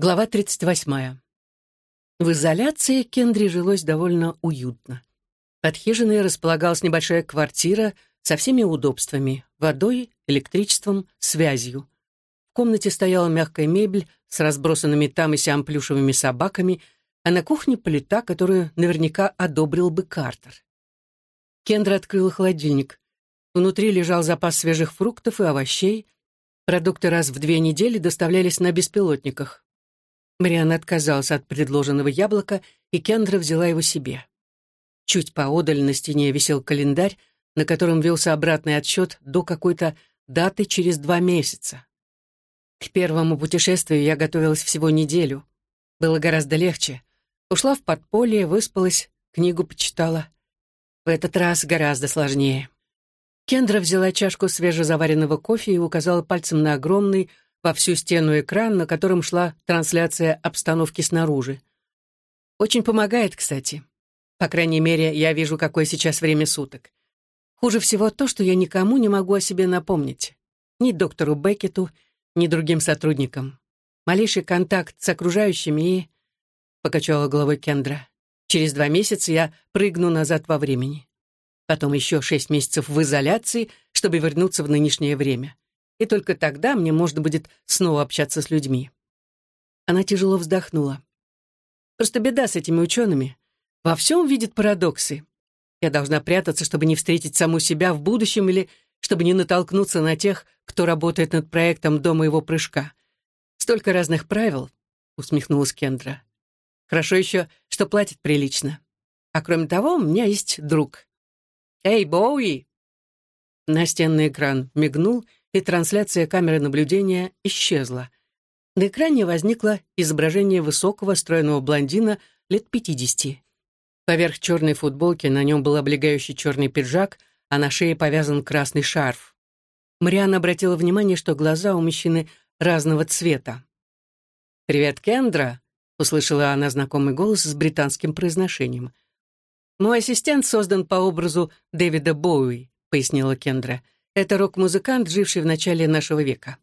Глава 38. В изоляции Кендри жилось довольно уютно. Под хижиной располагалась небольшая квартира со всеми удобствами — водой, электричеством, связью. В комнате стояла мягкая мебель с разбросанными там и сям плюшевыми собаками, а на кухне плита, которую наверняка одобрил бы Картер. Кендра открыл холодильник. Внутри лежал запас свежих фруктов и овощей. Продукты раз в две недели доставлялись на беспилотниках. Марианна отказалась от предложенного яблока, и Кендра взяла его себе. Чуть поодаль на стене висел календарь, на котором велся обратный отсчет до какой-то даты через два месяца. К первому путешествию я готовилась всего неделю. Было гораздо легче. Ушла в подполье, выспалась, книгу почитала. В этот раз гораздо сложнее. Кендра взяла чашку свежезаваренного кофе и указала пальцем на огромный, во всю стену экран, на котором шла трансляция обстановки снаружи. Очень помогает, кстати. По крайней мере, я вижу, какое сейчас время суток. Хуже всего то, что я никому не могу о себе напомнить. Ни доктору Беккету, ни другим сотрудникам. Малейший контакт с окружающими и... Покачала головой Кендра. Через два месяца я прыгну назад во времени. Потом еще шесть месяцев в изоляции, чтобы вернуться в нынешнее время и только тогда мне можно будет снова общаться с людьми. Она тяжело вздохнула. Просто беда с этими учеными. Во всем видят парадоксы. Я должна прятаться, чтобы не встретить саму себя в будущем или чтобы не натолкнуться на тех, кто работает над проектом до моего прыжка. Столько разных правил, усмехнулась Кендра. Хорошо еще, что платит прилично. А кроме того, у меня есть друг. Эй, Боуи! Настенный экран мигнул, и трансляция камеры наблюдения исчезла. На экране возникло изображение высокого, стройного блондина лет пятидесяти. Поверх черной футболки на нем был облегающий черный пиджак, а на шее повязан красный шарф. Марианна обратила внимание, что глаза у мужчины разного цвета. «Привет, Кендра!» — услышала она знакомый голос с британским произношением. «Мой ассистент создан по образу Дэвида Боуи», — пояснила Кендра. Это рок-музыкант, живший в начале нашего века.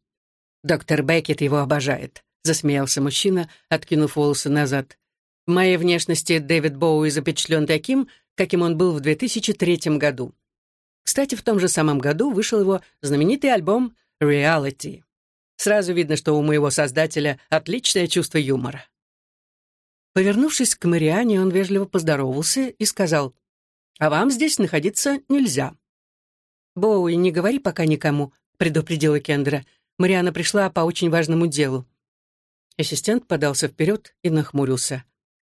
Доктор Беккет его обожает, засмеялся мужчина, откинув волосы назад. В моей внешности Дэвид Боуи запечатлен таким, каким он был в 2003 году. Кстати, в том же самом году вышел его знаменитый альбом «Reality». Сразу видно, что у моего создателя отличное чувство юмора. Повернувшись к Мариане, он вежливо поздоровался и сказал, «А вам здесь находиться нельзя». «Боуи, не говори пока никому», — предупредила Кендра. «Мариана пришла по очень важному делу». Ассистент подался вперед и нахмурился.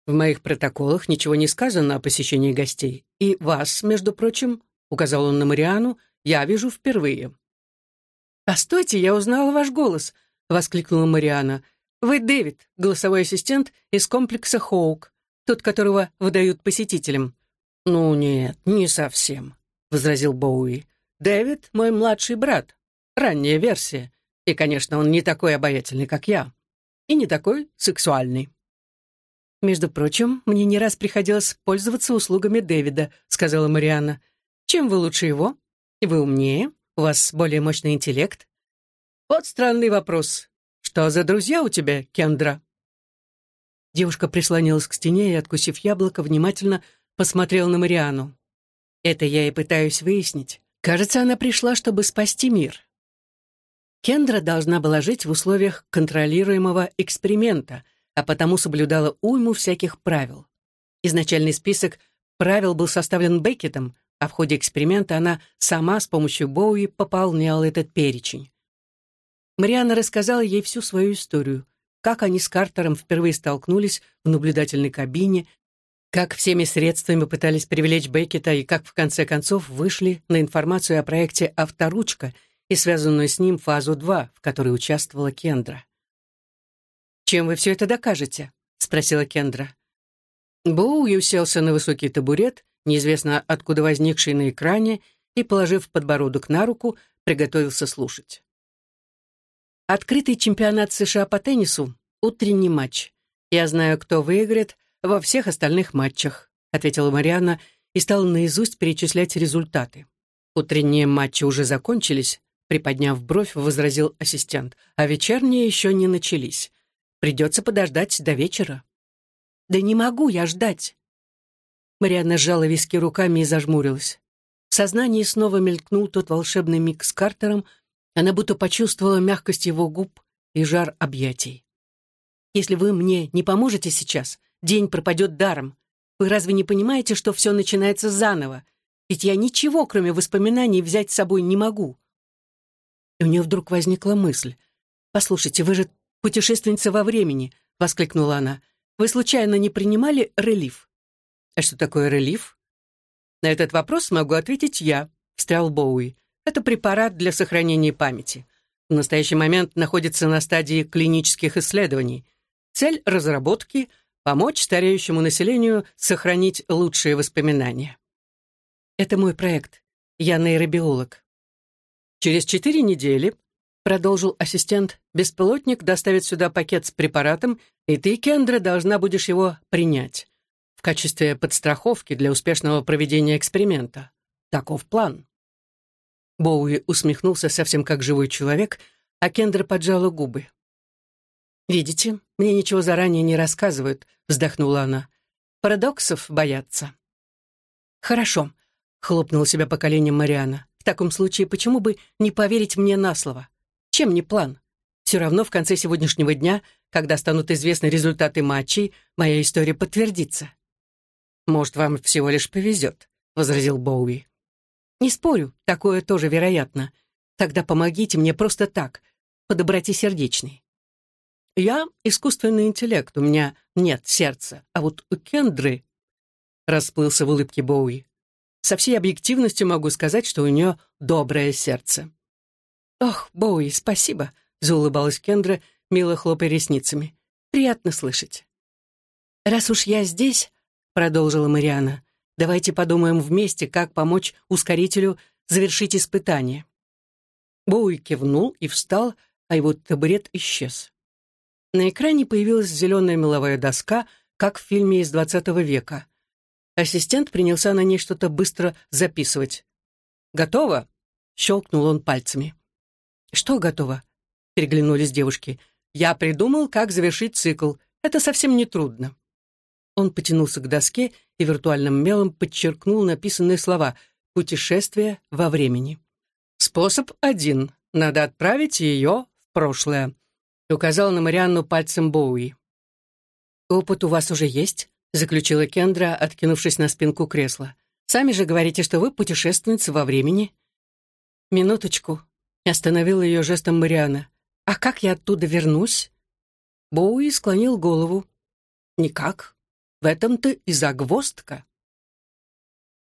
«В моих протоколах ничего не сказано о посещении гостей. И вас, между прочим, — указал он на Мариану, — я вижу впервые». «Постойте, я узнала ваш голос», — воскликнула Мариана. «Вы Дэвид, голосовой ассистент из комплекса Хоук, тот, которого выдают посетителям». «Ну нет, не совсем», — возразил Боуи. Дэвид — мой младший брат. Ранняя версия. И, конечно, он не такой обаятельный, как я. И не такой сексуальный. «Между прочим, мне не раз приходилось пользоваться услугами Дэвида», — сказала Марианна. «Чем вы лучше его? Вы умнее? У вас более мощный интеллект?» «Вот странный вопрос. Что за друзья у тебя, Кендра?» Девушка прислонилась к стене и, откусив яблоко, внимательно посмотрела на Мариану. «Это я и пытаюсь выяснить. Кажется, она пришла, чтобы спасти мир. Кендра должна была жить в условиях контролируемого эксперимента, а потому соблюдала уйму всяких правил. Изначальный список правил был составлен Беккетом, а в ходе эксперимента она сама с помощью Боуи пополняла этот перечень. Марианна рассказала ей всю свою историю, как они с Картером впервые столкнулись в наблюдательной кабине, как всеми средствами пытались привлечь Беккета и как в конце концов вышли на информацию о проекте «Авторучка» и связанную с ним фазу 2, в которой участвовала Кендра. «Чем вы все это докажете?» — спросила Кендра. Боуи уселся на высокий табурет, неизвестно откуда возникший на экране, и, положив подбородок на руку, приготовился слушать. Открытый чемпионат США по теннису — утренний матч. Я знаю, кто выиграет, во всех остальных матчах», — ответила Марианна и стала наизусть перечислять результаты. «Утренние матчи уже закончились», — приподняв бровь, возразил ассистент, «а вечерние еще не начались. Придется подождать до вечера». «Да не могу я ждать!» Марианна сжала виски руками и зажмурилась. В сознании снова мелькнул тот волшебный миг с Картером, она будто почувствовала мягкость его губ и жар объятий. «Если вы мне не поможете сейчас, день пропадет даром. Вы разве не понимаете, что все начинается заново? Ведь я ничего, кроме воспоминаний, взять с собой не могу». И у нее вдруг возникла мысль. «Послушайте, вы же путешественница во времени», — воскликнула она. «Вы случайно не принимали релиф?» «А что такое релиф?» «На этот вопрос могу ответить я», — встрял Боуи. «Это препарат для сохранения памяти. В настоящий момент находится на стадии клинических исследований. Цель разработки — помочь стареющему населению сохранить лучшие воспоминания». «Это мой проект. Я нейробиолог». «Через четыре недели», — продолжил ассистент, «беспилотник доставит сюда пакет с препаратом, и ты, Кендра, должна будешь его принять качестве подстраховки для успешного проведения эксперимента. Таков план. Боуи усмехнулся совсем как живой человек, а Кендра поджала губы. «Видите, мне ничего заранее не рассказывают», — вздохнула она. «Парадоксов боятся». «Хорошо», — хлопнула себя по коленям Мариана. «В таком случае почему бы не поверить мне на слово? Чем не план? Все равно в конце сегодняшнего дня, когда станут известны результаты матчей, моя история подтвердится. «Может, вам всего лишь повезет», — возразил Боуи. «Не спорю, такое тоже вероятно. Тогда помогите мне просто так, по доброте сердечной». «Я — искусственный интеллект, у меня нет сердца, а вот у Кендры...» Расплылся в улыбке Боуи. «Со всей объективностью могу сказать, что у нее доброе сердце». «Ох, Боуи, спасибо», — заулыбалась Кендра, мило хлопая ресницами. «Приятно слышать». «Раз уж я здесь, продолжила Мариана. «Давайте подумаем вместе, как помочь ускорителю завершить испытание». Боуи кивнул и встал, а его табурет исчез. На экране появилась зеленая меловая доска, как в фильме из двадцатого века. Ассистент принялся на ней что-то быстро записывать. «Готово?» — щелкнул он пальцами. «Что готово?» — переглянулись девушки. «Я придумал, как завершить цикл. Это совсем не трудно». Он потянулся к доске и виртуальным мелом подчеркнул написанные слова «Путешествие во времени». «Способ один. Надо отправить ее в прошлое», — указал на Марианну пальцем Боуи. «Опыт у вас уже есть?» — заключила Кендра, откинувшись на спинку кресла. «Сами же говорите, что вы путешественница во времени». «Минуточку», — остановила ее жестом Марианна. «А как я оттуда вернусь?» Боуи склонил голову. «Никак. В этом-то и загвоздка.